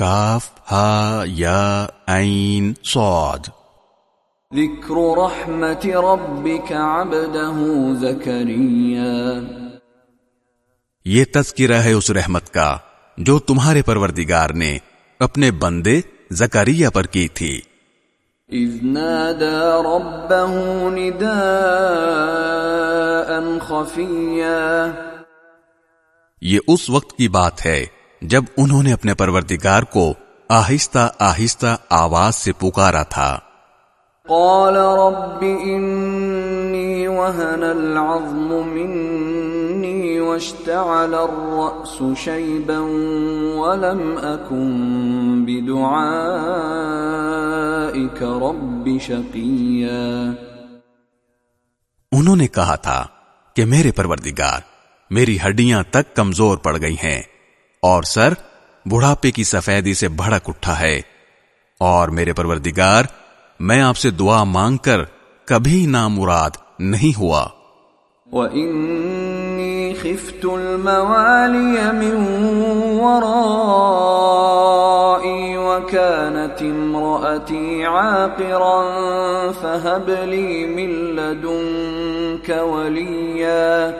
کاف ہا یا عین صاد۔ ذکر رحمت ربک عبده زکریا۔ یہ تذکرہ ہے اس رحمت کا جو تمہارے پروردگار نے اپنے بندے زکریہ پر کی تھی۔ اذ نادى ربه نداء خفيا۔ یہ اس وقت کی بات ہے جب انہوں نے اپنے پروردگار کو آہستہ آہستہ آواز سے پکارا تھا۔ قال رب إني وهن العظم مني واشتعل الرأس شيبا ولم أكن بدعائك رب شقيا۔ انہوں نے کہا تھا کہ میرے پروردگار میری ہڈیاں تک کمزور پڑ گئی ہیں۔ اور سر بڑھاپے کی سفیدی سے بھڑک اٹھا ہے۔ اور میرے پروردگار میں آپ سے دعا مانگ کر کبھی نامراد نہیں ہوا۔ وَإِنِّي خِفْتُ الْمَوَالِيَ مِن وَرَائِي وَكَانَتِ امْرَأَتِي عَاقِرًا فَهَبْ لِي مِن لَّدُنكَ وَلِيًّا۔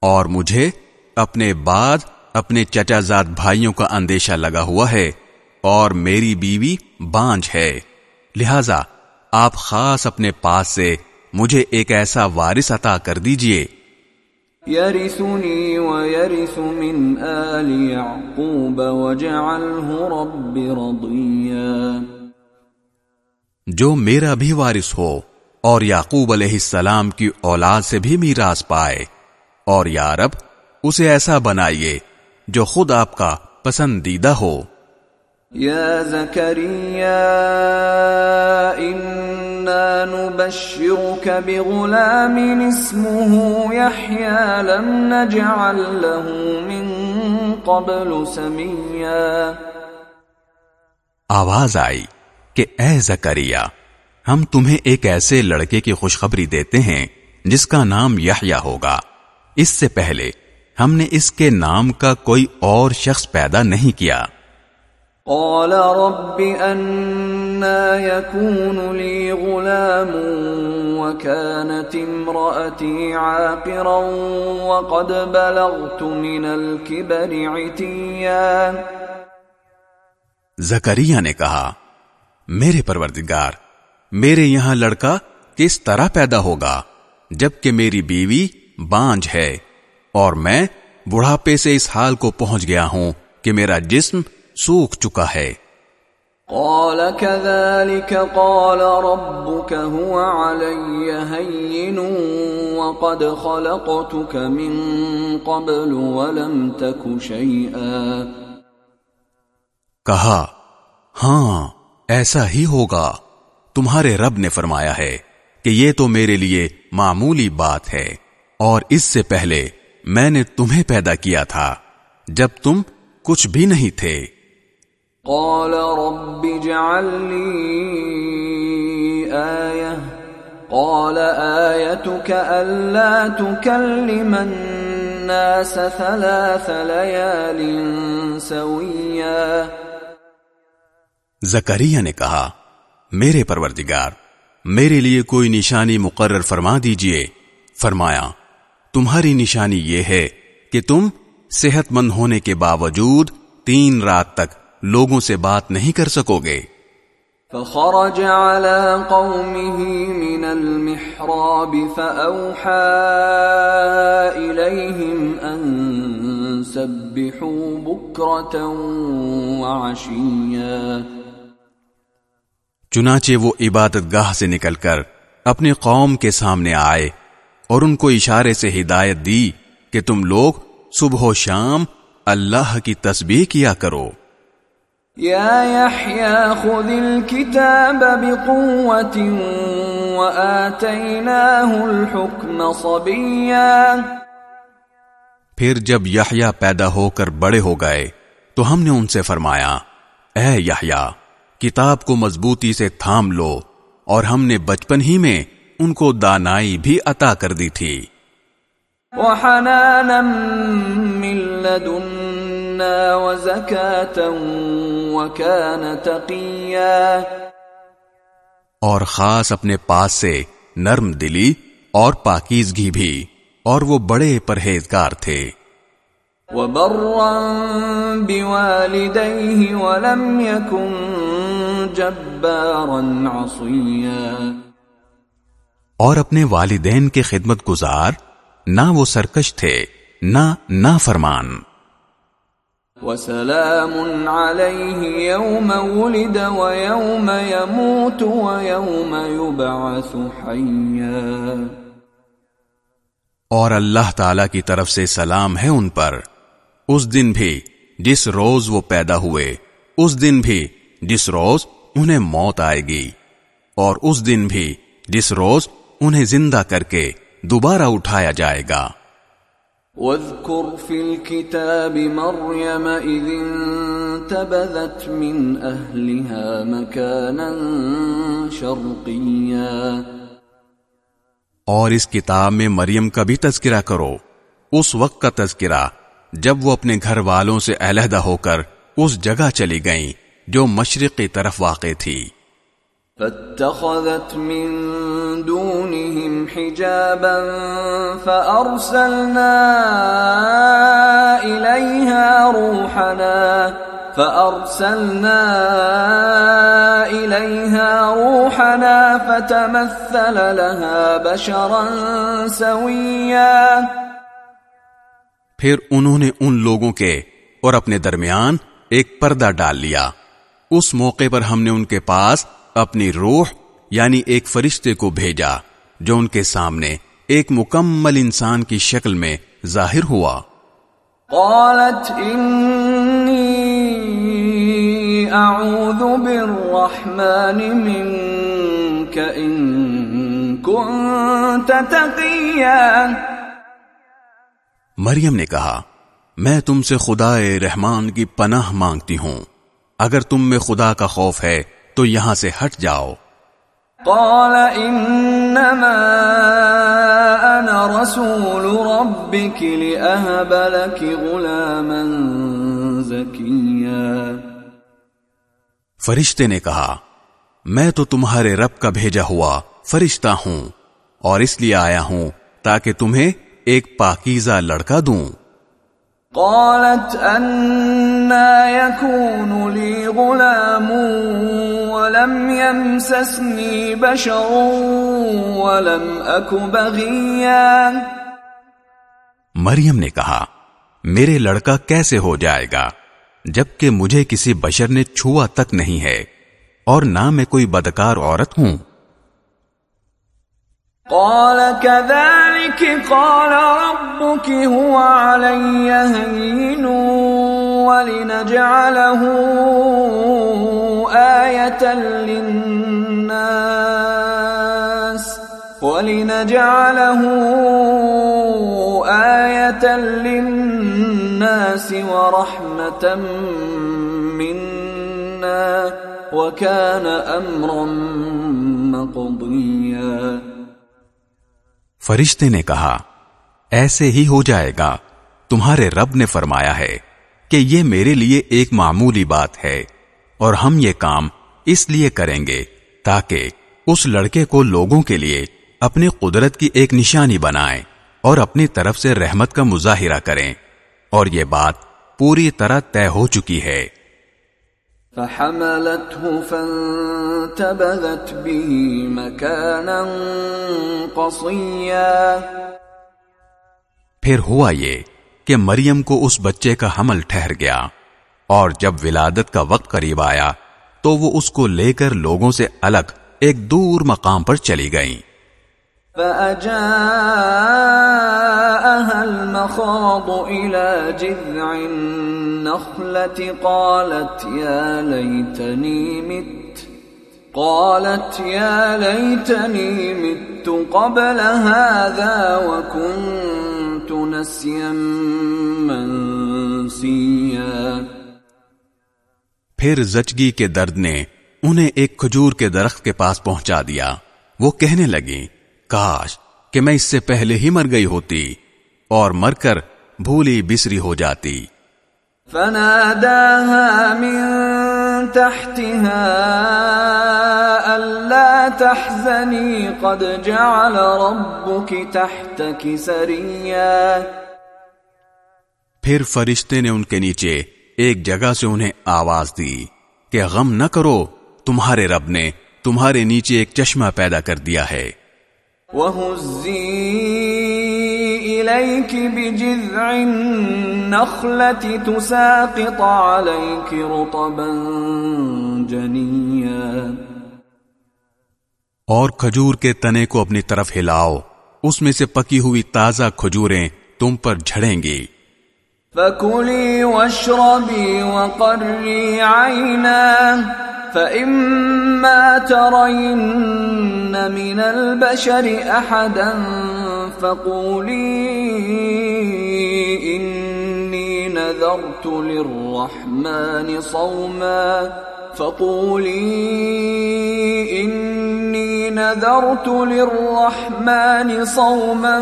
اور مجھے اپنے بعد اپنے چچا زاد بھائیوں کا اندیشہ لگا ہوا ہے اور میری بیوی بانج ہے۔ لہذا آپ خاص اپنے پاس سے مجھے ایک ایسا وارث عطا کر دیجیے۔ يرثني ويرث من آل يعقوب واجعله رب رضيا جو میرا بھی وارث ہو اور یعقوب علیہ السلام کی اولاد سے بھی میراث پائے۔ اور یا رب اسے ایسا بنائیے جو خود آپ کا پسندیدہ ہو۔ يا زكريا إنا نبشرك بغلام اسمه يحيى لم نجعل له من قبل سميا آواز آئی کہ اے زکریا ہم تمہیں ایک ایسے لڑکے کی خوشخبری دیتے ہیں جس کا نام یحییٰ ہوگا۔ اس سے پہلے ہم نے اس کے نام کا کوئی اور شخص پیدا نہیں کیا۔ قال رب أنا يكون لي غلام وكانت امرأتي عاقرا وقد بلغت من الكبر عتيا۔ زکریا نے کہا میرے پروردگار میرے یہاں لڑکا کس طرح پیدا ہوگا جبکہ میری بیوی بانج ہے؟ اور میں بڑھاپے سے اس حال کو پہنچ گیا ہوں کہ میرا جسم سوکھ چکا ہے۔ قال كذلك قال ربك هو علي هين وقد خلقتك من قبل ولم تك شيئا۔ کہا ہاں ایسا ہی ہوگا۔ تمہارے رب نے فرمایا ہے کہ یہ تو میرے لیے معمولی بات ہے۔ اور اس سے پہلے میں نے تمہیں پیدا کیا تھا جب تم کچھ بھی نہیں تھے۔ قال رب اجعل لي آية قال آيتك ألا تكلم الناس ثلاث ليال سويا۔ زکریہ نے کہا میرے پروردگار میرے لیے کوئی نشانی مقرر فرما دیجیے۔ فرمایا تمہاری نشانی یہ ہے کہ تم صحت مند ہونے کے باوجود تین رات تک لوگوں سے بات نہیں کر سکو گے۔ فخرج على قومه من المحراب فأوحى إليهم أن سبحوا بكرة وعشيا۔ چنانچہ وہ عبادت گاہ سے نکل کر اپنے قوم کے سامنے آئے۔ اور ان کو اشارے سے ہدایت دی کہ تم لوگ صبح و شام اللہ کی تسبیح کیا کرو۔ يا يحيى خذ الكتاب بقوة وآتيناه الحكم صبيا پھر جب یحییٰ پیدا ہو کر بڑے ہو گئے تو ہم نے ان سے فرمایا اے یحییٰ کتاب کو مضبوطی سے تھام لو اور ہم نے بچپن ہی میں ان کو دانائی بھی عطا کر دی تھی۔ وحنانا من لدنا وزكاة وكان تقيا اور خاص اپنے پاس سے نرم دلی اور پاکیزگی بھی اور وہ بڑے پرہیزگار تھے۔ وبرا بوالديه ولم يكن جبارا عصيا اور اپنے والدین کے خدمت گزار نہ وہ سرکش تھے نہ نہ فرمان وسلام عليه يوم ولد ويوم يموت ويوم يبعث حيا۔ اور اللہ تعالی کی طرف سے سلام ہے ان پر۔ اس دن بھی جس روز وہ پیدا ہوئے اس دن بھی جس روز انہیں موت آئے گی۔ اور اس دن بھی جس روز انہیں زندہ کر کے دوبارہ اٹھایا جائے گا۔ واذكر في الكتاب مريم إذ انتبذت من أهلها مكانا شرقيا۔ اور اس کتاب میں مریم کا بھی تذکرہ کرو۔ اس وقت کا تذکرہ جب وہ اپنے گھر والوں سے علیحدہ ہو کر اس جگہ چلی گئیں جو مشرق کی طرف واقع تھی۔ فاتخذت من دونهم حجابا فأرسلنا إليها روحنا فأرسلنا إليها روحنا فتمثل لها بشرا سويا. پھر انہوں نے ان لوگوں کے اور اپنے درمیان ایک پردہ ڈال لیا۔ اس موقع پر ہم نے ان کے پاس اپنی روح یعنی ایک فرشتے کو بھیجا جو ان کے سامنے ایک مکمل انسان کی شکل میں ظاہر ہوا۔ قالت انی اعوذ بالرحمن منك ان كنت تقیا مریم نے کہا میں تم سے خدا رحمان کی پناہ مانگتی ہوں۔ اگر تم میں خدا کا خوف ہے تو یہاں سے ہٹ جاؤ۔ قال انما انا رسول ربك لاهب لك غلاما زكيا فرشتے نے کہا میں تو تمہارے رب کا بھیجا ہوا فرشتہ ہوں اور اس لیے آیا ہوں تاکہ تمہیں ایک پاکیزہ لڑکا دوں۔ قالت أنا يكون لي غلام ولم يمسسني بشر ولم أك بغيا مریم نے کہا میرے لڑکا کیسے ہو جائے گا جبکہ مجھے کسی بشر نے چھوا تک نہیں ہے اور نہ میں کوئی بدکار عورت ہوں؟ قال كذلك قال ربك هو علي هين ولنجعله آية للناس ولنجعله آية للناس ورحمة منا وكان أمرا مقضيا فرشتے نے کہا، ایسے ہی ہو جائے گا، تمہارے رب نے فرمایا ہے۔ کہ یہ میرے لیے ایک معمولی بات ہے اور ہم یہ کام اس لیے کریں گے تاکہ اس لڑکے کو لوگوں کے لیے اپنی قدرت کی ایک نشانی بنائیں اور اپنی طرف سے رحمت کا مظاہرہ کریں اور یہ بات پوری طرح طے ہو چکی ہے۔ فحملته فانتبذت به مكانا قصيا۔ پھر ہوا یہ کہ مریم کو اس بچے کا حمل ٹھہر گیا اور جب ولادت کا وقت قریب آیا تو وہ اس کو لے کر لوگوں سے الگ ایک دور مقام پر چلی گئیں۔ فأجاءها المخاض إلى جذع النخلة قالت يا ليتني مت، قالت يا ليتني مت قبل هذا وكنت نسيا منسيا پھر زچگی کے درد نے انہیں ایک کھجور کے درخت کے پاس پہنچا دیا۔ وہ کہنے لگی کاش کہ میں اس سے پہلے ہی مر گئی ہوتی اور مر کر بھولی بسری ہو جاتی۔ فناداها من تحتها ألا تحزني قد جعل ربك تحتك سريا. پھر فرشتے نے ان کے نیچے ایک جگہ سے انہیں آواز دی کہ غم نہ کرو تمہارے رب نے تمہارے نیچے ایک چشمہ پیدا کر دیا ہے۔ وَهُزِّي إِلَيْكِ بِجِذْعِ النَّخْلَةِ تُسَاقِطَ عَلَيْكِ رُطَبًا جَنِيًّا. اور کھجور کے تنے کو اپنی طرف ہلاؤ اس میں سے پکی ہوئی تازہ کھجوریں تم پر جھڑیں گی۔ فَكُلِي وَاشْرَبِي وَقَرِّي عَيْنًا فَإِمَّا تَرَيِنَّ مِنَ الْبَشَرِ أَحَدًا فَقُولِي إِنِّي نَذَرْتُ لِلرَّحْمَنِ صَوْمًا فَقُولِي إِنِّي نَذَرْتُ لِلرَّحْمَنِ صَوْمًا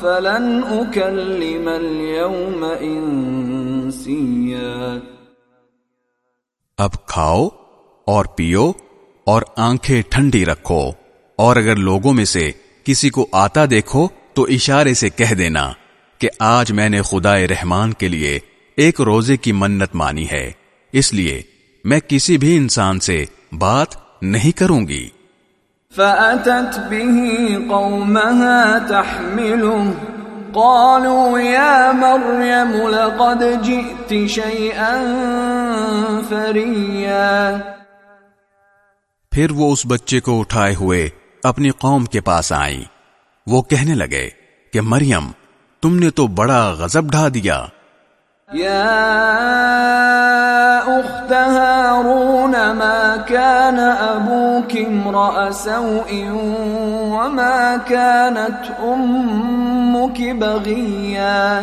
فلن اکلم اليوم انسیا اب کھاؤ اور پیو اور آنکھیں ٹھنڈی رکھو اور اگر لوگوں میں سے کسی کو آتا دیکھو تو اشارے سے کہہ دینا کہ آج میں نے خدا رحمان کے لیے ایک روزے کی منت مانی ہے، اس لیے میں کسی بھی انسان سے بات نہیں کروں گی۔ فأتت به قومها تحمله، قالوا يا مريم لقد جئت شيئا فريا۔ پھر وہ اس بچے کو اٹھائے ہوئے اپنی قوم کے پاس آئیں۔ وہ کہنے لگے کہ مریم تم نے تو بڑا غضب ڈھا دیا۔ أخت هارون ما كان أبوك امرأ سوء وما كانت أمك بغيا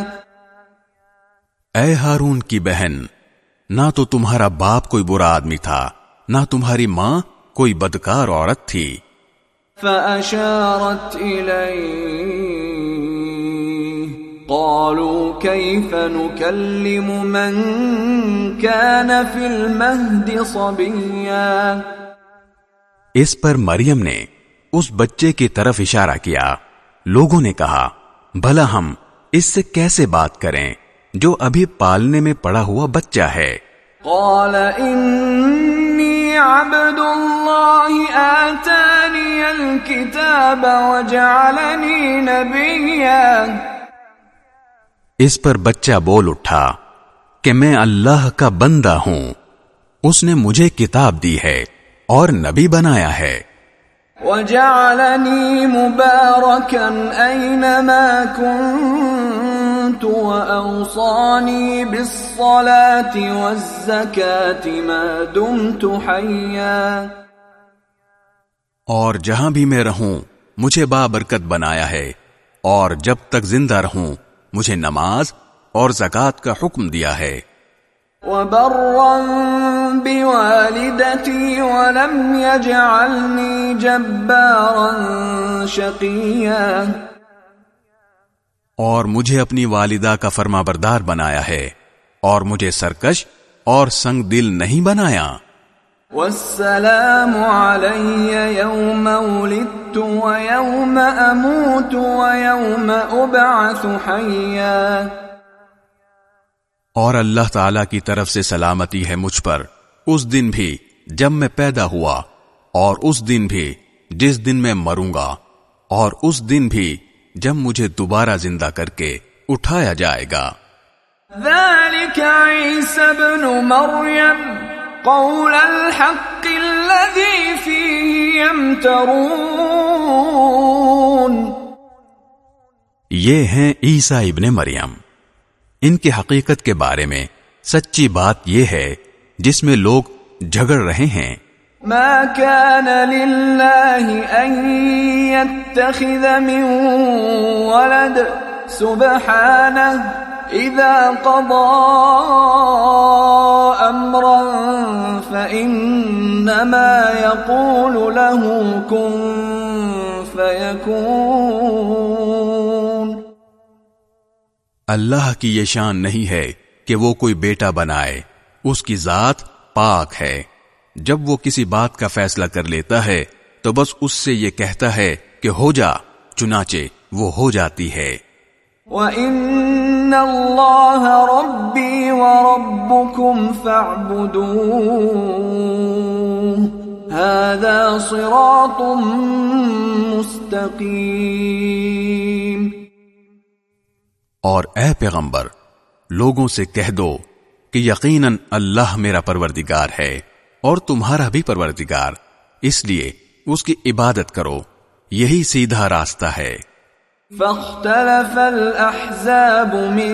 اے ہارون کی بہن نہ تو تمہارا باپ کوئی برا آدمی تھا نہ تمہاری ماں کوئی بدکار عورت تھی۔ فأشارت إليه۔ قالوا كيف نكلم من كان في المهد صبيا۔ اس پر مریم نے اس بچے کی طرف اشارہ کیا۔ لوگوں نے کہا بھلا ہم اس سے کیسے بات کریں جو ابھی پالنے میں پڑا ہوا بچہ ہے؟ قال انی عبد اللہ آتانی الكتاب وجعلنی نبیا۔ اس پر بچہ بول اٹھا کہ میں اللہ کا بندہ ہوں۔ اس نے مجھے کتاب دی ہے اور نبی بنایا ہے۔ وجعلني مباركا أينما كنت وأوصاني بالصلاة والزكاة ما دمت حيا. اور جہاں بھی میں رہوں مجھے بابرکت بنایا ہے اور جب تک زندہ رہوں مجھے نماز اور زکات کا حکم دیا ہے۔ وبرا بوالدتي ولم يجعلني جبارا شقيا اور مجھے اپنی والدہ کا فرما بردار بنایا ہے اور مجھے سرکش اور سنگ دل نہیں بنایا۔ والسلام علي يوم ولدت ويوم أموت ويوم أبعث حيا اور اللہ تعالی کی طرف سے سلامتی ہے مجھ پر۔ اس دن بھی جب میں پیدا ہوا اور اس دن بھی جس دن میں مروں گا اور اس دن بھی جب مجھے دوبارہ زندہ کر کے اٹھایا جائے گا۔ ذلك عيسى بن مريم قول الحق الذي فيه يمترون. یہ ہیں عیسیٰ ابن مریم۔ ان کی حقیقت کے بارے میں سچی بات یہ ہے جس میں لوگ جھگڑ رہے ہیں۔ ما كان لله أن يتخذ من ولد. سبحانه إذا قضى أمرا فإنما يقول له كن فيكون. اللہ کی یہ شان نہیں ہے کہ وہ کوئی بیٹا بنائے، اس کی ذات پاک ہے۔ جب وہ کسی بات کا فیصلہ کر لیتا ہے تو بس اس سے یہ کہتا ہے کہ ہو جا چنانچہ وہ ہو جاتی ہے۔ وَإِنَّ اللَّهَ رَبِّي وَرَبُّكُمْ فَاعْبُدُوهُ هَذَا صِرَاطٌ مُسْتَقِيمٌ۔ اور اے پیغمبر لوگوں سے کہہ دو کہ یقیناً اللہ میرا پروردگار ہے۔ اور تمہارا بھی پروردگار اس لیے اس کی عبادت کرو یہی سیدھا راستہ ہے۔ فاختلف الأحزاب من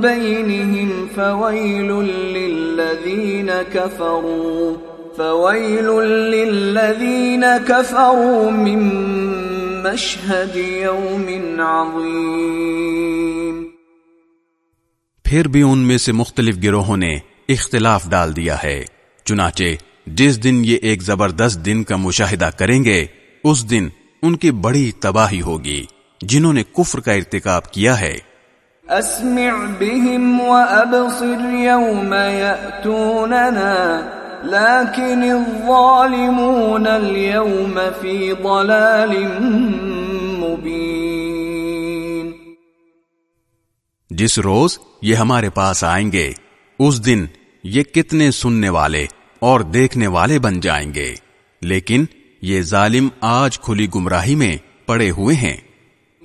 بينهم فويل للذين كفروا فويل للذين كفروا من مشهد يوم عظيم پھر بھی ان میں سے مختلف گروہوں نے اختلاف ڈال دیا ہے۔ چنانچہ جس دن یہ ایک زبردست دن کا مشاہدہ کریں گے اس دن ان کی بڑی تباہی ہوگی جنہوں نے کفر کا ارتکاب کیا ہے۔ اسمع بهم وابصر يوم ياتوننا لكن الظالمون اليوم في ضلال مبين۔ جس روز یہ ہمارے پاس آئیں گے اس دن یہ کتنے سننے والے اور دیکھنے والے بن جائیں گے۔ لیکن یہ ظالم آج کھلی گمراہی میں پڑے ہوئے ہیں۔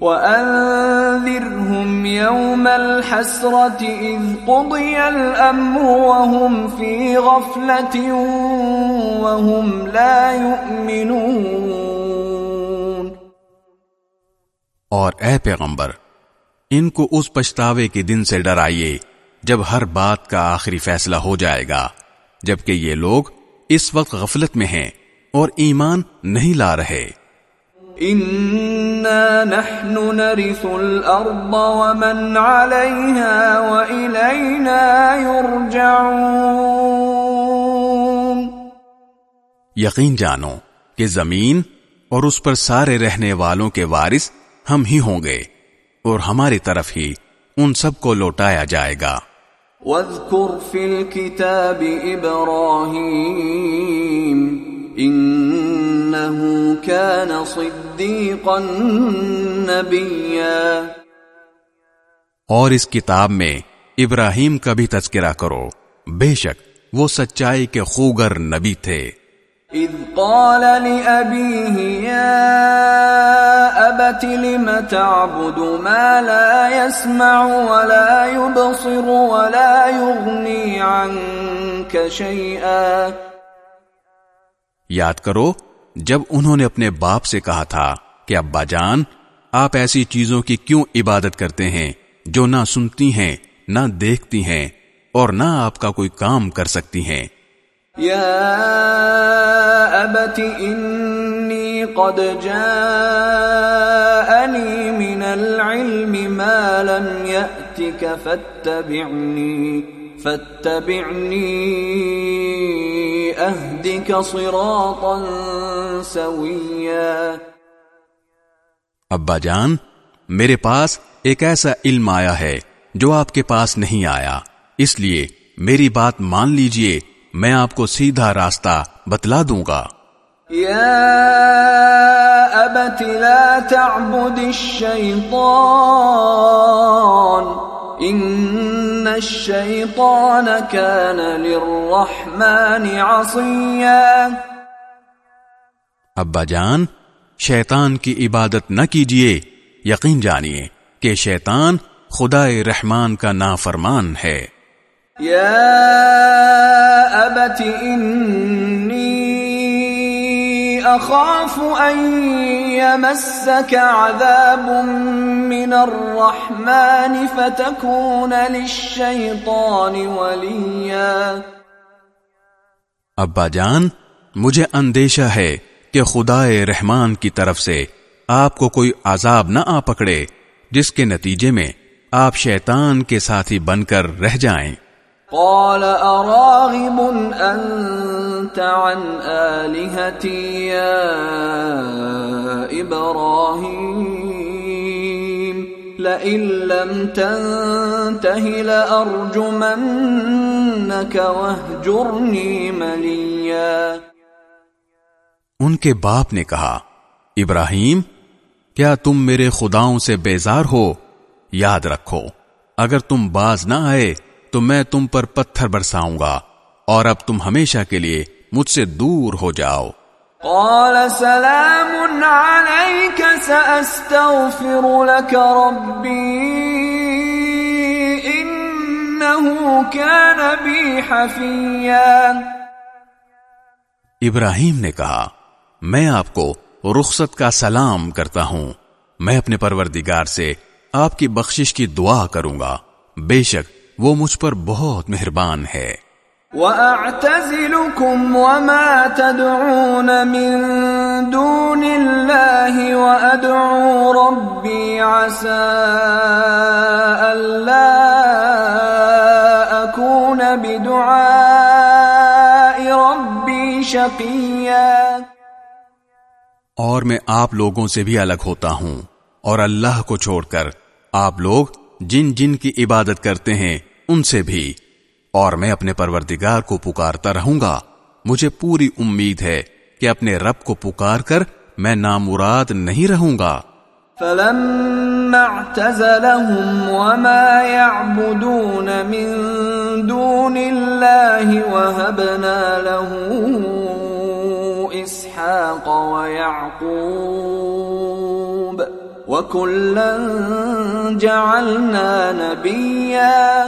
وَأَنذِرْهُمْ يَوْمَ الْحَسْرَةِ إِذْ قُضِيَ الْأَمْرُ وَهُمْ فِي غَفْلَةٍ وَهُمْ لَا يُؤْمِنُونَ۔ اور اے پیغمبر ان کو اس پچھتاوے کے دن سے ڈرائیے جب ہر بات کا آخری فیصلہ ہو جائے گا۔ جبکہ یہ لوگ اس وقت غفلت میں ہیں اور ایمان نہیں لا رہے۔ نحن نرث الارض ومن عليها يرجعون۔ یقین جانو کہ زمین اور اس پر سارے رہنے والوں کے وارث ہم ہی ہوں گے اور ہماری طرف ہی ان سب کو لوٹایا جائے گا۔ واذكر في الكتاب إبراهيم إنه كان صديقا نبيا۔ اور اس کتاب میں ابراہیم کا بھی تذکرہ کرو۔ بے شک وہ سچائی کے خوگر نبی تھے۔ اذ قال لأبيه يا أبت لم تعبد ما لا يسمع ولا يبصر ولا يغني عنك شيئا؟ یاد کرو، جب انہوں نے اپنے باپ سے کہا تھا کہ، ابا جان، آپ ایسی چیزوں کی کیوں عبادت کرتے ہیں جو نہ سنتی ہیں، نہ دیکھتی ہیں اور نہ آپ کا کوئی کام کر سکتی ہیں؟ يا أبت إني قد جاءني من العلم ما لم يأتك فاتبعني فاتبعني أهدك صراطا سويا. ابا جان، میرے پاس ایک ایسا علم آیا ہے جو آپ کے پاس نہیں آیا، اس لیے میری بات مان لیجیے میں آپ کو سیدھا راستہ بتلا دوں گا۔ یا ابت لا تعبد الشیطان ان الشیطان كان للرحمن عصیا۔ ابا جان شیطان کی عبادت نہ کیجیے یقین جانیے کہ شیطان خدا رحمان کا نافرمان ہے۔ يا أبت إني أخاف أن يمسك عذاب من الرحمن فتكون للشيطان وليا ابا جان، مجھے اندیشہ ہے کہ خدا رحمان کی طرف سے آپ کو کوئی عذاب نہ آ پکڑے، جس کے نتیجے میں آپ شیطان کے ساتھی بن کر رہ جائیں۔ قال اراغب انت عن الهتي يا ابراهيم لئن لم تنته لارجمنك واهجرني مليا. ان کے باپ نے کہا، ابراہیم، کیا تم میرے خداؤں سے بیزار ہو؟ یاد رکھو، اگر تم باز نہ آئے تو میں تم پر پتھر برساؤں گا اور اب تم ہمیشہ کے لیے مجھ سے دور ہو جاؤ۔ قال سلام سأستغفر لك ربي كان بي حفيا ابراہیم نے کہا میں آپ کو رخصت کا سلام کرتا ہوں۔ میں اپنے پروردگار سے آپ کی بخشش کی دعا کروں گا۔ بے شک وہ مجھ پر بہت مہربان ہے۔ وَأَعْتَزِلُكُمْ وَمَا تَدْعُونَ مِن دُونِ اللَّهِ وَأَدْعُو رَبِّي عَسَىٰ أَلَّا أَكُونَ بِدُعَاءِ رَبِّي شَقِيًّا۔ اور میں آپ لوگوں سے بھی الگ ہوتا ہوں اور اللہ کو چھوڑ کر آپ لوگ جن جن کی عبادت کرتے ہیں، ان سے بھی۔ اور میں اپنے پروردگار کو پکارتا رہوں گا۔ مجھے پوری امید ہے کہ اپنے رب کو پکار کر میں نامراد نہیں رہوں گا۔ فلما اعتزلهم وما يعبدون من دون الله وهبنا له اسحاق ويعقوب وَكُلًّا جَعَلْنَا نَبِيًّا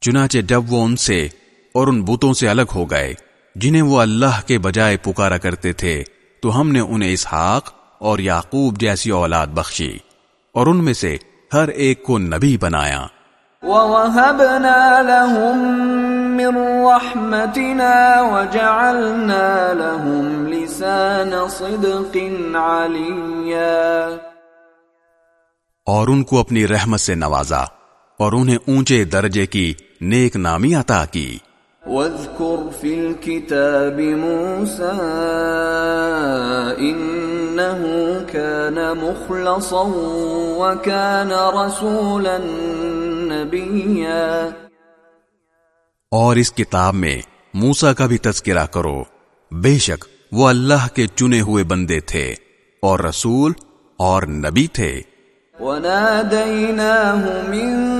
چنانچہ جب وہ ان سے اور ان بتوں سے الگ ہو گئے، جنہیں وہ اللہ کے بجائے پکارا کرتے تھے، تو ہم نے انہیں اسحاق اور یعقوب جیسی اولاد بخشی اور ان میں سے ہر ایک کو نبی بنایا۔ وَوَهَبْنَا لَهُم من رحمتنا وجعلنا لهم لسان صدق عليا. اور ان کو اپنی رحمت سے نوازا اور انہیں اونچے درجے کی نیک نامی عطا کی۔ واذكر في الكتاب موسى انه كان مخلصا وكان رسولا نبيا. اور اس کتاب میں موسا کا بھی تذکرہ کرو۔ بے شک وہ اللہ کے چنے ہوئے بندے تھے اور رسول اور نبی تھے۔ وَنَادَيْنَاهُ مِن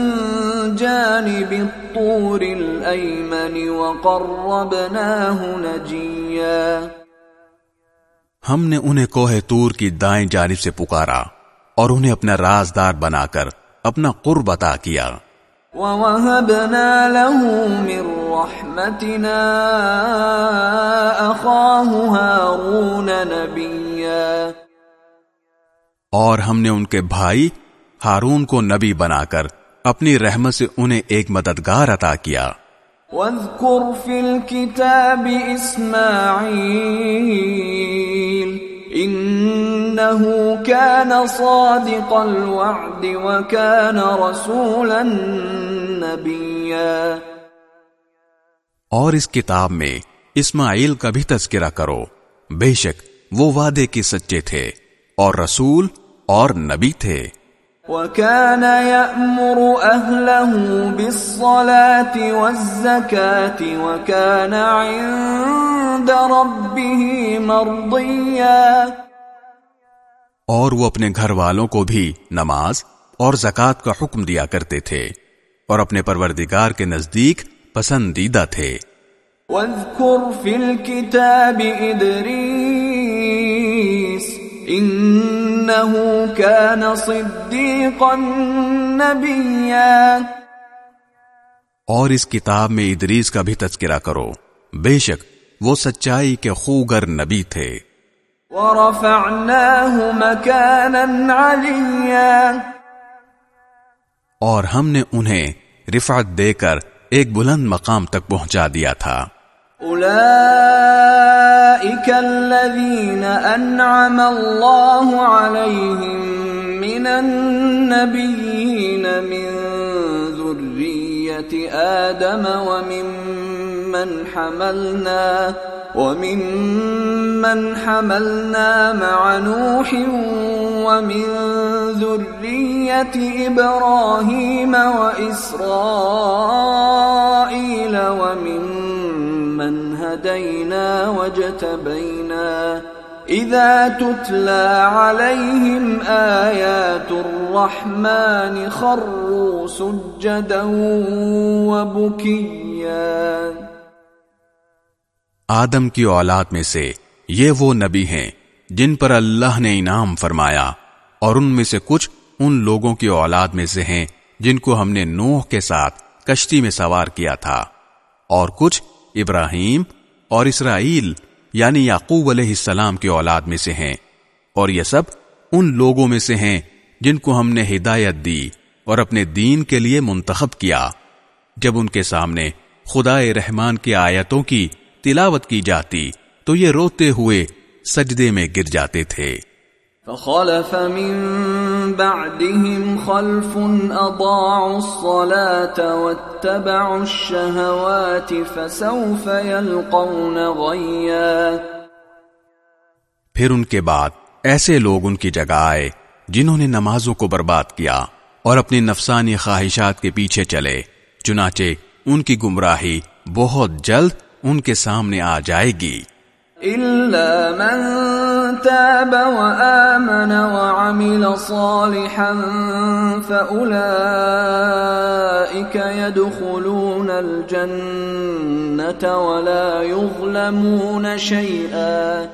جَانِبِ الطُّورِ الْأَيْمَنِ وَقَرَّبْنَاهُ نَجِيًّا. ہم نے انہیں کوہ تور کی دائیں جانب سے پکارا اور انہیں اپنا رازدار بنا کر اپنا قرب عطا کیا۔ وَوَهَبْنَا لَهُ مِن رَحْمَتِنَا أَخَاهُ هَارُونَ نَبِيًّا۔ اور ہم نے ان کے بھائی ہارون کو نبی بنا کر اپنی رحمت سے انہیں ایک مددگار عطا کیا۔ وَاذْكُرْ فِي الْكِتَابِ إِسْمَاعِيلِ انه كان صادق الوعد وكان رسولا نبيا اور اس کتاب میں اسماعیل کا بھی تذکرہ کرو۔ بے شک وہ وعدے کے سچے تھے اور رسول اور نبی تھے۔ وكان يأمر أهله بالصلاة والزكاة وكان عند ربه مرضيا۔ اور وہ اپنے گھر والوں کو بھی نماز اور زکوٰۃ کا حکم دیا کرتے تھے اور اپنے پروردگار کے نزدیک پسندیدہ تھے۔ وَاذْكُرْ فِي الْكِتَابِ انہو کان صدیقا نبیا اور اس کتاب میں ادریس کا بھی تذکرہ کرو۔ بے شک وہ سچائی کے خوگر نبی تھے۔ ورفعناه مكانا عليا. اور ہم نے انہیں رفعت دے کر ایک بلند مقام تک پہنچا دیا تھا۔ أولئك الذين أنعم الله عليهم من النبيين من ذرية آدم وممن حملنا وممن حملنا مع نوح ومن ذرية إبراهيم وإسرائيل ومن وممن هدينا واجتبينا إذا تتلى عليهم آيات الرحمن خروا سجدا وبكيا آدم کی اولاد میں سے یہ وہ نبی ہیں جن پر اللہ نے انعام فرمایا اور ان میں سے کچھ ان لوگوں کی اولاد میں سے ہیں جن کو ہم نے نوح کے ساتھ کشتی میں سوار کیا تھا اور کچھ ابراہیم اور اسرائیل یعنی یعقوب علیہ السلام کی اولاد میں سے ہیں، اور یہ سب ان لوگوں میں سے ہیں جن کو ہم نے ہدایت دی اور اپنے دین کے لیے منتخب کیا۔ جب ان کے سامنے خدا رحمان کی آیتوں کی تلاوت کی جاتی تو یہ روتے ہوئے سجدے میں گر جاتے تھے۔ فخلف من بعدهم خلف أضاعوا الصلاة واتبعوا الشهوات فسوف يلقون غيا. پھر ان کے بعد ایسے لوگ ان کی جگہ آئے جنہوں نے نمازوں کو برباد کیا اور اپنی نفسانی خواہشات کے پیچھے چلے چنانچہ ان کی گمراہی بہت جلد ان کے سامنے آ جائے گی۔ من تاب وآمن وعمل صالحا فأولئك يدخلون الجنة ولا يظلمون شيئا.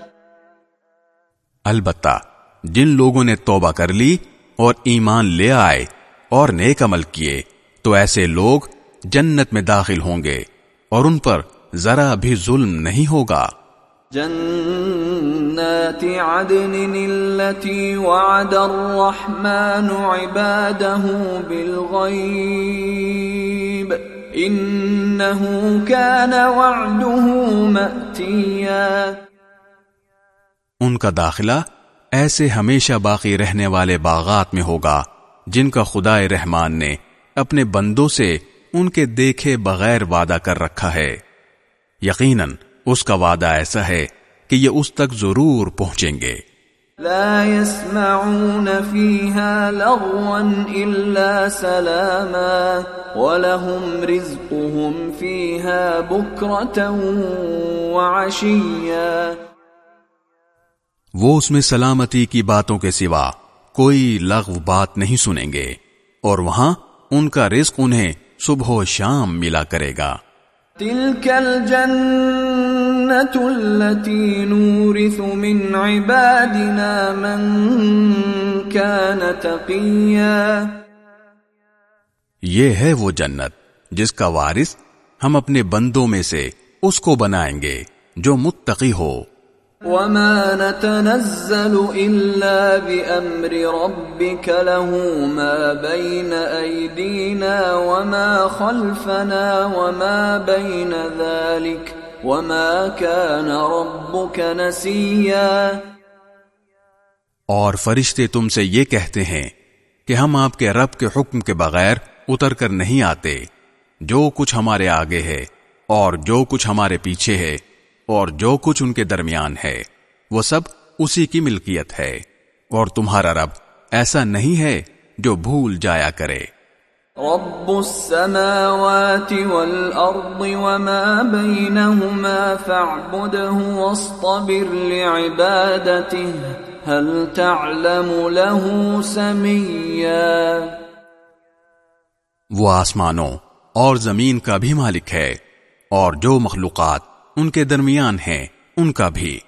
البتہ، جن لوگوں نے توبہ کر لی اور ایمان لے آئے اور نیک عمل کیے، تو ایسے لوگ جنت میں داخل ہوں گے اور ان پر ذرا بھی ظلم نہیں ہوگا۔ جنات عدن التي وعد الرحمن عباده بالغيب إنه كان وعده مأتيا ان کا داخلہ ایسے ہمیشہ باقی رہنے والے باغات میں ہوگا جن کا خدا رحمان نے اپنے بندوں سے ان کے دیکھے بغیر وعدہ کر رکھا ہے۔ یقیناً اس کا وعدہ ایسا ہے کہ یہ اس تک ضرور پہنچیں گے۔ لا يسمعون فيها لغوا إلا سلاما ولهم رزقهم فيها بكرة وعشيا وہ اس میں سلامتی کی باتوں کے سوا کوئی لغو بات نہیں سنیں گے اور وہاں ان کا رزق انہیں صبح و شام ملا کرے گا۔ تلك الجنة التي نورث من عبادنا من كان تقيا. یہ ہے وہ جنت جس کا وارث ہم اپنے بندوں میں سے اس کو بنائیں گے جو متقی ہو۔ وما نتنزل إلا بأمر ربك له ما بين أيدينا وما خلفنا وما بين ذلك وما كان ربك نسيا اور فرشتے تم سے یہ کہتے ہیں کہ ہم آپ کے رب کے حکم کے بغیر اتر کر نہیں آتے، جو کچھ ہمارے آگے ہے اور جو کچھ ہمارے پیچھے ہے اور جو کچھ ان کے درمیان ہے وہ سب اسی کی ملکیت ہے۔ اور تمہارا رب ایسا نہیں ہے جو بھول جایا کرے۔ رب السماوات والأرض وما بينهما فاعبده واصطبر لعبادته هل تعلم له سميا؟ وہ آسمانوں اور زمین کا بھی مالک ہے اور جو مخلوقات ان کے درمیان ہیں ان کا بھی۔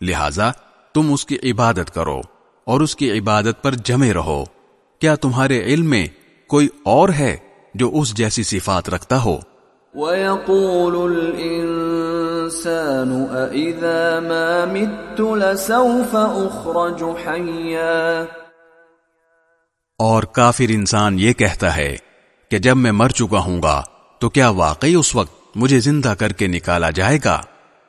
لہذا تم اس کی عبادت کرو اور اس کی عبادت پر جمے رہو۔ کیا تمہارے علم میں کوئی اور ہے جو اس جیسی صفات رکھتا ہو؟ وَيَقُولُ الْإِنسَانُ أَإِذَا مَا مِتُّ لَسَوْفَ أُخْرَجُ حَيًّا۔ اور کافر انسان یہ کہتا ہے کہ جب میں مر چکا ہوں گا تو کیا واقعی اس وقت مجھے زندہ کر کے نکالا جائے گا۔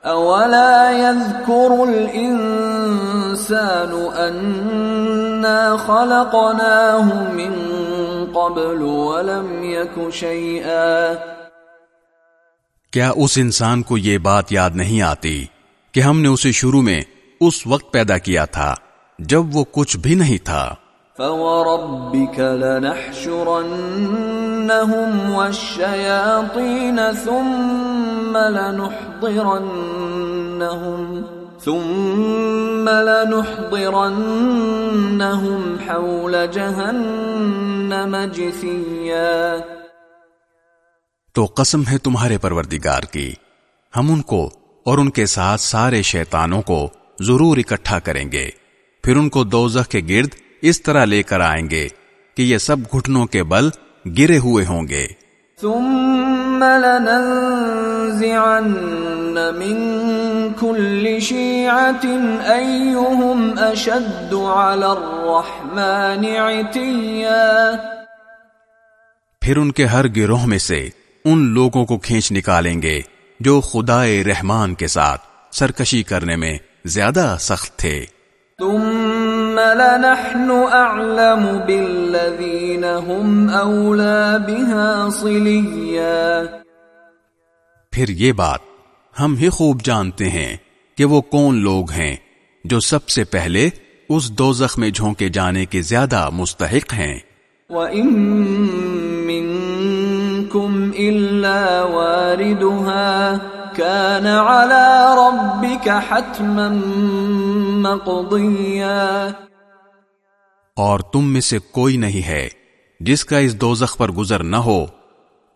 اولا يذكر الانسان اننا خلقناه من قبل ولم يك شيئا۔ کیا اس انسان کو یہ بات یاد نہیں آتی کہ ہم نے اسے شروع میں اس وقت پیدا کیا تھا جب وہ کچھ بھی نہیں تھا؟ فوربك لنحشرنهم والشياطين ثم لنحضرنهم ثم لنحضرنهم حول جهنم جثيا تو قسم ہے تمہارے پروردگار کی۔ ہم ان کو اور ان کے ساتھ سارے شیطانوں کو ضرور اکٹھا کریں گے۔ پھر ان کو دوزخ کے گرد اس طرح لے کر آئیں گے کہ یہ سب گھٹنوں کے بل گرے ہوئے ہوں گے۔ ثم لننزعن من كل شيعة أيهم أشد على الرحمن پھر ان کے ہر گروہ میں سے ان لوگوں کو کھینچ نکالیں گے جو خدا رحمان کے ساتھ سرکشی کرنے میں زیادہ سخت تھے۔ ثم لنحن أعلم بالذين هم أولى بها صليا پھر یہ بات ہم ہی خوب جانتے ہیں کہ وہ کون لوگ ہیں جو سب سے پہلے اس دوزخ میں جھونکے جانے کے زیادہ مستحق ہیں۔ وَإِن مِّنكُمْ إِلَّا وَارِدُهَا كَانَ عَلَى رَبِّكَ حَتْمًا مَّقْضِيًّا. اور تم میں سے کوئی نہیں ہے جس کا اس دوزخ پر گزر نہ ہو۔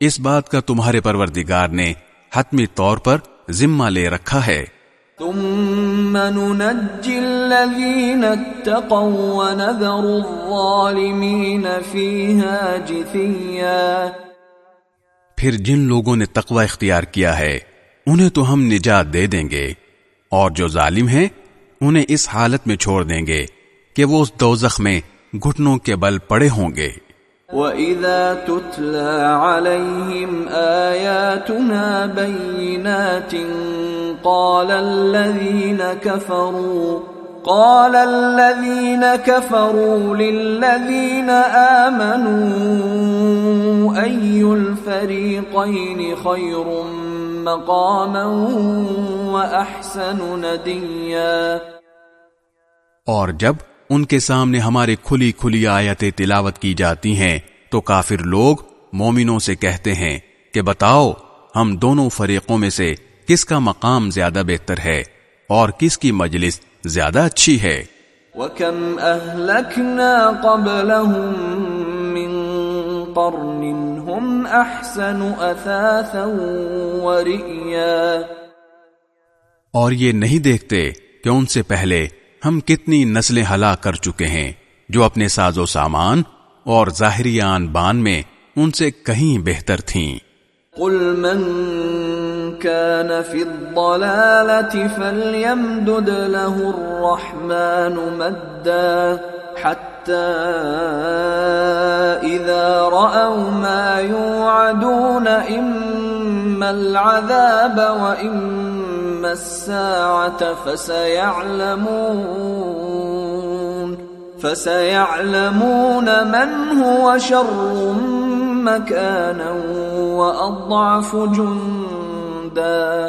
اس بات کا تمہارے پروردگار نے حتمی طور پر ذمہ لے رکھا ہے۔ ثم ننجي الذين اتقوا ونذر الظالمين فيها جثيا. پھر جن لوگوں نے تقوی اختیار کیا ہے انہیں تو ہم نجات دے دیں گے، اور جو ظالم ہیں، انہیں اس حالت میں چھوڑ دیں گے کہ وہ اس دوزخ میں گھٹنوں کے بل پڑے ہوں گے۔ وَإِذَا تُتْلَى عَلَيْهِمْ آيَاتُنَا بَيِّنَاتٍ قَالَ الَّذِينَ كَفَرُوا، قَالَ الَّذِينَ كَفَرُوا لِلَّذِينَ آمَنُوا، أَيُّ الْفَرِيقَيْنِ خَيْرٌ مَقَامًا وَأَحْسَنُ نَدِيًّا۔ اور جب ان کے سامنے ہمارے کھلی کھلی آیتیں تلاوت کی جاتی ہیں تو کافر لوگ مومنوں سے کہتے ہیں کہ بتاؤ ہم دونوں فریقوں میں سے کس کا مقام زیادہ بہتر ہے اور کس کی مجلس زیادہ اچھی ہے؟ وَكَمْ أَهْلَكْنَا قَبْلَهُمْ مِنْ قَرْنٍ هُمْ أَحْسَنُ أَثَاثًا وَرِئْيًا۔ اور یہ نہیں دیکھتے کہ ان سے پہلے ہم کتنی نسلیں ہلاک کر چکے ہیں جو اپنے ساز و سامان اور ظاہری آن بان میں ان سے کہیں بہتر تھیں۔ قل من كان في الضلالة فليمدد له الرحمن مدا حتى إذا رأوا ما يوعدون إما العذاب وإما الساعة فسيعلمون فسيعلمون من هو شر مكانا وأضعف جندا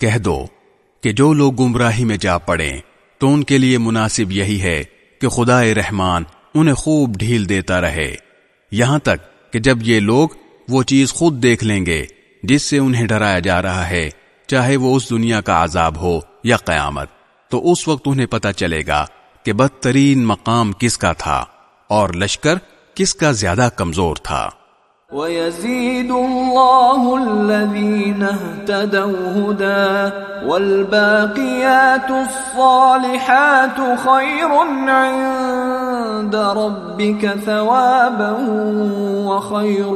کہہ دو کہ جو لوگ گمراہی میں جا پڑے تو ان کے لیے مناسب یہی ہے کہ خدا رحمان انہیں خوب ڈھیل دیتا رہے۔ یہاں تک کہ جب یہ لوگ وہ چیز خود دیکھ لیں گے جس سے انہیں ڈرایا جا رہا ہے، چاہے وہ اس دنیا کا عذاب ہو یا قیامت، تو اس وقت انہیں پتا چلے گا کہ بدترین مقام کس کا تھا اور لشکر کس کا زیادہ کمزور تھا۔ ويزيد الله الذين اهتدوا هدى والباقيات الصالحات خير عند ربك ثوابا وخير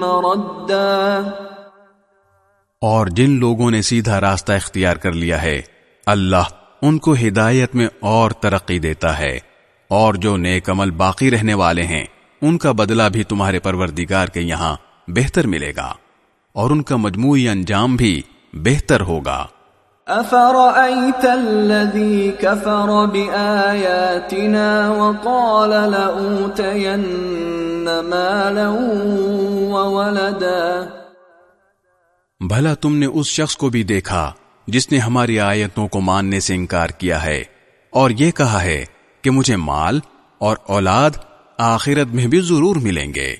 مردا اور جن لوگوں نے سیدھا راستہ اختیار کر لیا ہے، اللہ ان کو ہدایت میں اور ترقی دیتا ہے، اور جو نیک عمل باقی رہنے والے ہیں ان کا بدلہ بھی تمہارے پروردگار کے یہاں بہتر ملے گا اور ان کا مجموعی انجام بھی بہتر ہوگا۔ الذي كفر بآياتنا وقال لأوتين مالا وولدا؟ بھلا تم نے اس شخص کو بھی دیکھا جس نے ہماری آیتوں کو ماننے سے انکار کیا ہے اور یہ کہا ہے کہ مجھے مال اور اولاد آخرت میں بھی ضرور ملیں گے۔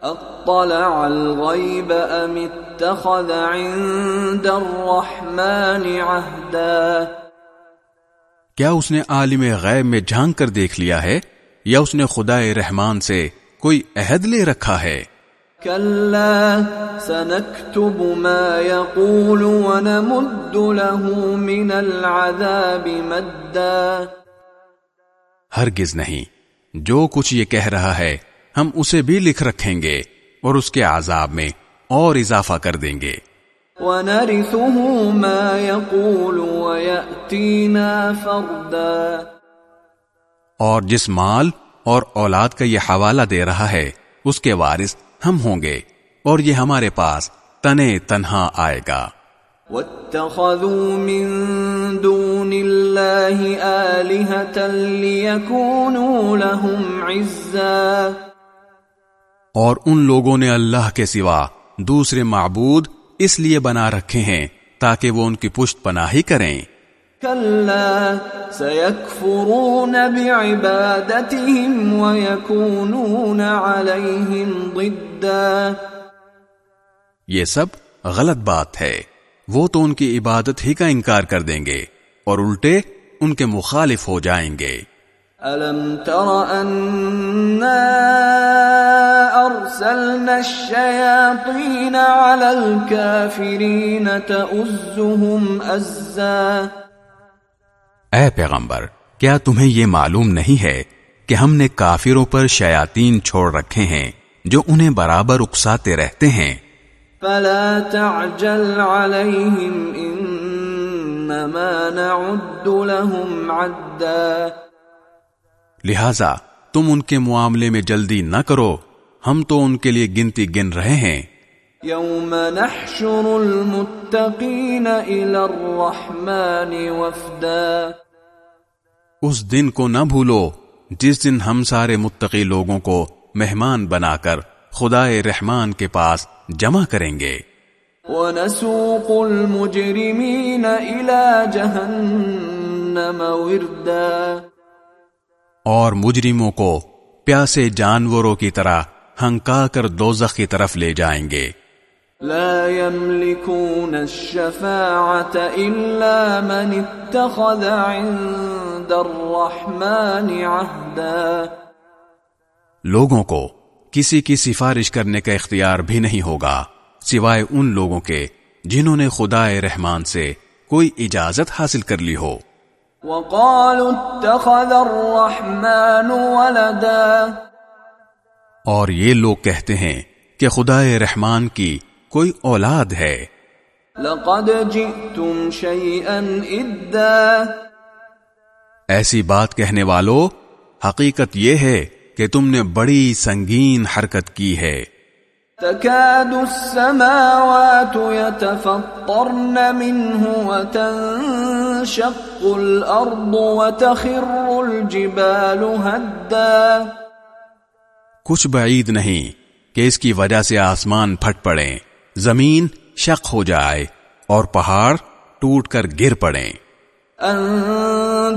اطلع الغیب ام اتخذ عند الرحمن عہدا۔ کیا اس نے عالم غیب میں جھانک کر دیکھ لیا ہے یا اس نے خدا رحمان سے کوئی عہد لے رکھا ہے؟ كلا سنكتب ما يقول ونمد له من العذاب مدا۔ ہرگز نہیں۔ جو کچھ یہ کہہ رہا ہے ہم اسے بھی لکھ رکھیں گے اور اس کے عذاب میں اور اضافہ کر دیں گے۔ وَنَرِثُهُ مَا يَقُولُ وَيَأْتِينَا فَرْدًا۔ اور جس مال اور اولاد کا یہ حوالہ دے رہا ہے اس کے وارث ہم ہوں گے اور یہ ہمارے پاس تنے تنہا آئے گا۔ واتخذوا من دون الله آلهة ليكونوا لهم عزا. اور ان لوگوں نے اللہ کے سوا دوسرے معبود اس لیے بنا رکھے ہیں تاکہ وہ ان کی پشت پناہی کریں۔ كلا سيكفرون بعبادتهم ويكونون عليهم ضدا. یہ سب غلط بات ہے۔ وہ تو ان کی عبادت ہی کا انکار کر دیں گے اور الٹے ان کے مخالف ہو جائیں گے۔ ألم تر أنا أرسلنا الشياطين على الكافرين تأزهم أزا۔ اے پیغمبر کیا تمہیں یہ معلوم نہیں ہے کہ ہم نے کافروں پر شیاطین چھوڑ رکھے ہیں جو انہیں برابر اکساتے رہتے ہیں؟ فلا تعجل عليهم انما نعد لهم عدا. لہذا تم ان کے معاملے میں جلدی نہ کرو ہم تو ان کے لیے گنتی گن رہے ہیں۔ يوم نحشر المتقين الى الرحمن وفدا. اس دن کو نہ بھولو جس دن ہم سارے متقی لوگوں کو مہمان بنا کر خدا رحمان کے پاس جمع کریں گے۔ ونسوق المجرمين الى جهنم وردا۔ اور مجرموں کو پیاسے جانوروں کی طرح ہنکا کر دوزخ کی طرف لے جائیں گے۔ لا يملكون الشفاعة إلا من اتخذ عند الرحمن عهدا۔ لوگوں کو کسی کی سفارش کرنے کا اختیار بھی نہیں ہوگا سوائے ان لوگوں کے جنہوں نے خدا رحمان سے کوئی اجازت حاصل کر لی ہو۔ وقالوا اتخذ الرحمن ولدا۔ اور یہ لوگ کہتے ہیں کہ خدا رحمان کی کوئی اولاد ہے۔ لقد جئتم شيئا ادا۔ ایسی بات کہنے والوں حقیقت یہ ہے کہ تم نے بڑی سنگین حرکت کی ہے۔ تكاد السماوات يتفطرن منه وتنشق الأرض وتخر الجبال هدا۔ کچھ بعید نہیں کہ اس کی وجہ سے آسمان پھٹ پڑے زمین شق ہو جائے اور پہاڑ ٹوٹ کر گر پڑے۔ أن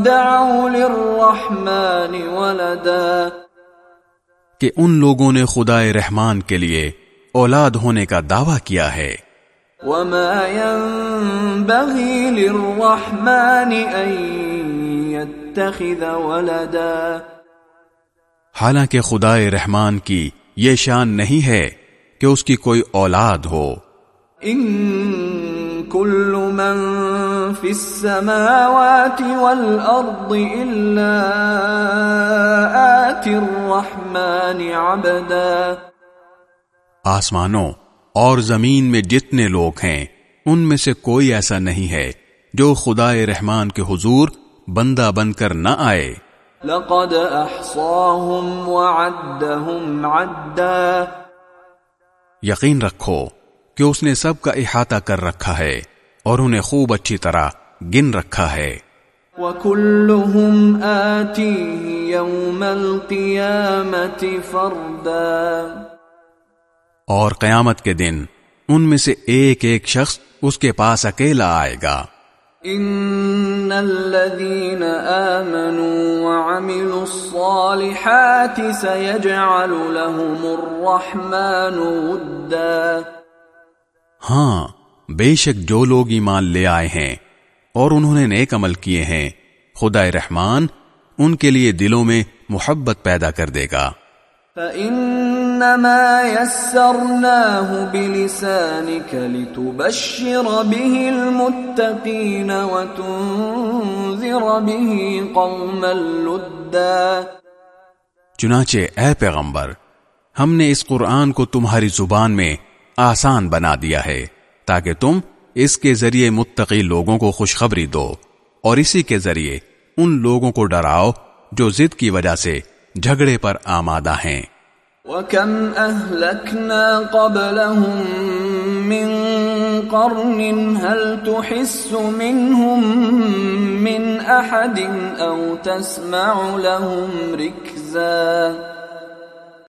دعوا للرحمن ولدا۔ کہ ان لوگوں نے خدا رحمان کے لیے اولاد ہونے کا دعویٰ کیا ہے۔ وما ينبغي للرحمن يتخذ ولدا۔ حالانکہ خدا رحمان کی یہ شان نہیں ہے کہ اس کی کوئی اولاد ہو۔ ان كل من في السماوات والارض الا آتي الرحمن عبدا۔ آسمانوں اور زمین میں جتنے لوگ ہیں ان میں سے کوئی ایسا نہیں ہے جو خدا رحمان کے حضور بندہ بن کر نہ آئے۔ لقد احصاهم وعدهم عدا۔ یقین رکھو کہ اس نے سب کا احاطہ کر رکھا ہے اور انہیں خوب اچھی طرح گن رکھا ہے۔ وَكُلُّهُمْ آتِيهِ يَوْمَ الْقِيَامَةِ فَرْدًا اور قیامت کے دن ان میں سے ایک ایک شخص اس کے پاس اکیلا آئے گا۔ ان الذين امنوا وعملوا الصالحات سيجعل لهم الرحمن ودا ہاں بے شک جو لوگ ایمان لے آئے ہیں اور انہوں نے نیک عمل کیے ہیں خدا رحمان ان کے لیے دلوں میں محبت پیدا کر دے گا۔ فإنما يسرناه بلسانك لتبشر به المتقين وتنذر به قوما لدا۔ چنانچہ اے پیغمبر ہم نے اس قرآن کو تمہاری زبان میں آسان بنا دیا ہے تاکہ تم اس کے ذریعے متقی لوگوں کو خوشخبری دو اور اسی کے ذریعے ان لوگوں کو ڈراؤ جو ضد کی وجہ سے جھگڑے پر آمادہ ہیں۔ وَكَمْ أَهْلَكْنَا قَبْلَهُمْ مِنْ قَرْنٍ هَلْ تُحِسُّ مِنْهُمْ مِنْ أَحَدٍ أَوْ تَسْمَعُ لَهُمْ رِكْزًا